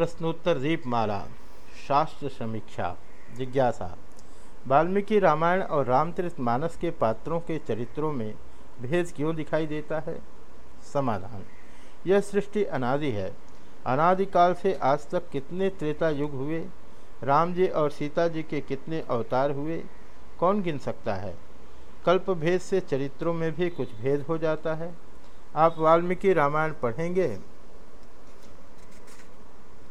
प्रश्नोत्तर दीपमाला, शास्त्र समीक्षा, जिज्ञासा। वाल्मीकि रामायण और रामचरित मानस के पात्रों के चरित्रों में भेद क्यों दिखाई देता है? समाधान। यह सृष्टि अनादि है। अनादिकाल से आज तक कितने त्रेता युग हुए? राम जी और सीता जी के कितने अवतार हुए? कौन गिन सकता है? कल्प भेद से चरित्रों में भी कुछ भेद हो जाता है। आप वाल्मीकि रामायण पढ़ेंगे?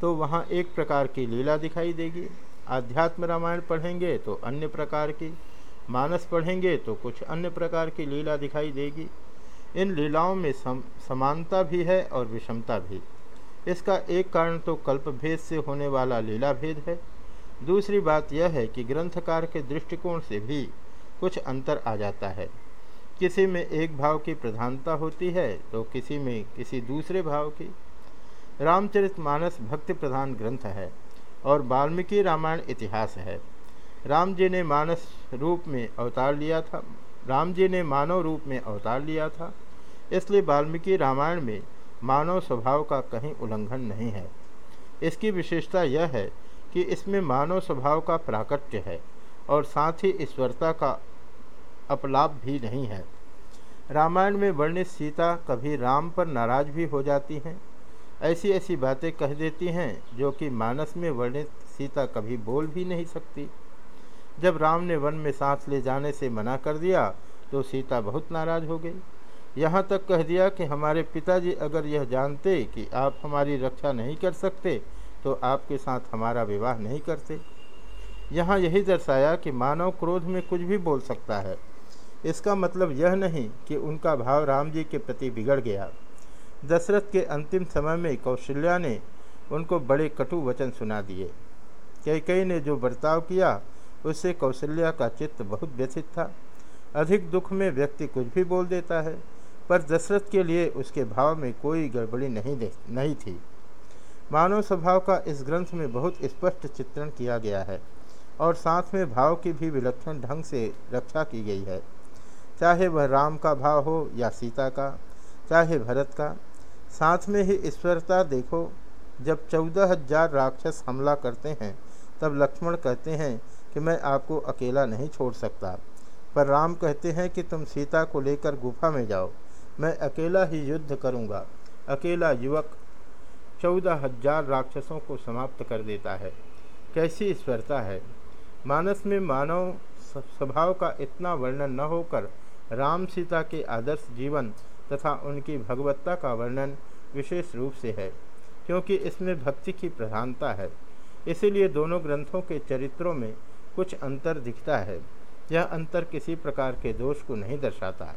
तो वहाँ एक प्रकार की लीला दिखाई देगी। आध्यात्म रामायण पढ़ेंगे तो अन्य प्रकार की मानस पढ़ेंगे तो कुछ अन्य प्रकार की लीला दिखाई देगी। इन लीलाओं में सम, समानता भी है और विषमता भी। इसका एक कारण तो कल्प भेद से होने वाला लीला भेद है। दूसरी बात यह है कि ग्रंथकार के दृष्टिकोण से भी कुछ अंतर आ जाता है। किसी में एक भाव की प्रधानता होती है तो किसी में किसी दूसरे भाव की। रामचरित मानस भक्ति प्रधान ग्रंथ है और वाल्मीकि रामायण इतिहास है। राम जी ने मानस रूप में अवतार लिया था। राम जी ने मानव रूप में अवतार लिया था। इसलिए वाल्मीकि रामायण में मानव स्वभाव का कहीं उल्लंघन नहीं है। इसकी विशेषता यह है कि इसमें मानव स्वभाव का प्राकट्य है और साथ ही ईश्वरता का अपलाप भी नहीं है। रामायण में वर्णित सीता कभी राम पर नाराज़ भी हो जाती हैं। ऐसी ऐसी बातें कह देती हैं, जो कि मानस में वर्णित सीता कभी बोल भी नहीं सकती। जब राम ने वन में सांस ले जाने से मना कर दिया तो सीता बहुत नाराज़ हो गई। यहाँ तक कह दिया कि हमारे पिताजी अगर यह जानते कि आप हमारी रक्षा नहीं कर सकते तो आपके साथ हमारा विवाह नहीं करते। यहाँ यही दर्शाया कि मानव क्रोध में कुछ भी बोल सकता है। इसका मतलब यह नहीं कि उनका भाव राम जी के प्रति बिगड़ गया। दशरथ के अंतिम समय में कौशल्या ने उनको बड़े कटु वचन सुना दिए। कई कई ने जो बर्ताव किया, उससे कौशल्या का चित्त बहुत व्यथित था। अधिक दुख में व्यक्ति कुछ भी बोल देता है, पर दशरथ के लिए उसके भाव में कोई गड़बड़ी नहीं दे, नहीं थी। मानव स्वभाव का इस ग्रंथ में बहुत स्पष्ट चित्रण किया गया है, और साथ में भाव की भी विलक्षण ढंग से रक्षा की गई है। चाहे वह राम का भाव हो या सीता का, चाहे भरत का साथ में ही ईश्वरता देखो, जब चौदह हज़ार राक्षस हमला करते हैं, तब लक्ष्मण कहते हैं कि मैं आपको अकेला नहीं छोड़ सकता। पर राम कहते हैं कि तुम सीता को लेकर गुफा में जाओ, मैं अकेला ही युद्ध करूँगा। अकेला युवक चौदह हज़ार राक्षसों को समाप्त कर देता है। कैसी ईश्वरता है? मानस में मानव स्वभाव का इतना वर्णन न होकर राम सीता के आदर्श जीवन तथा उनकी भगवत्ता का वर्णन विशेष रूप से है, क्योंकि इसमें भक्ति की प्रधानता है। इसीलिए दोनों ग्रंथों के चरित्रों में कुछ अंतर दिखता है। यह अंतर किसी प्रकार के दोष को नहीं दर्शाता। है